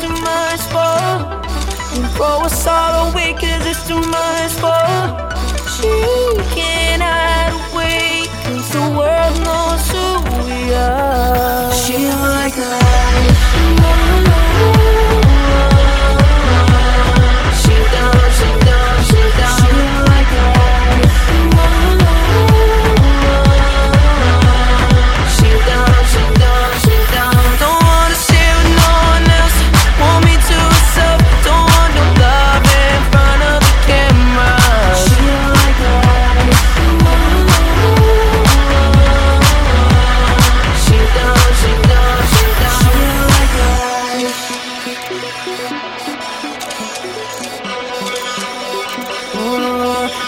too much for. And grow us all awake.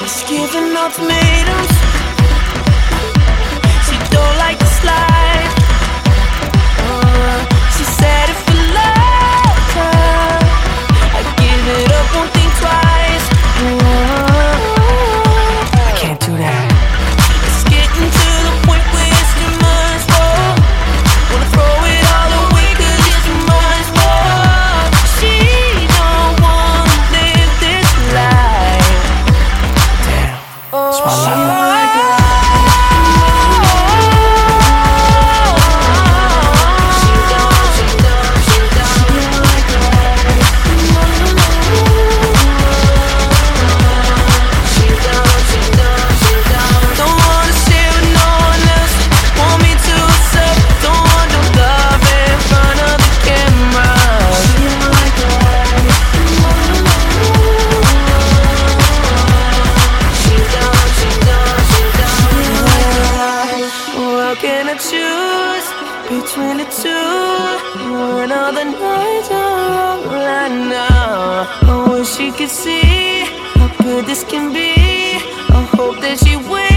It's giving up made him 22 When all the nights are wrong right now. I wish you could see How good this can be. I hope that she will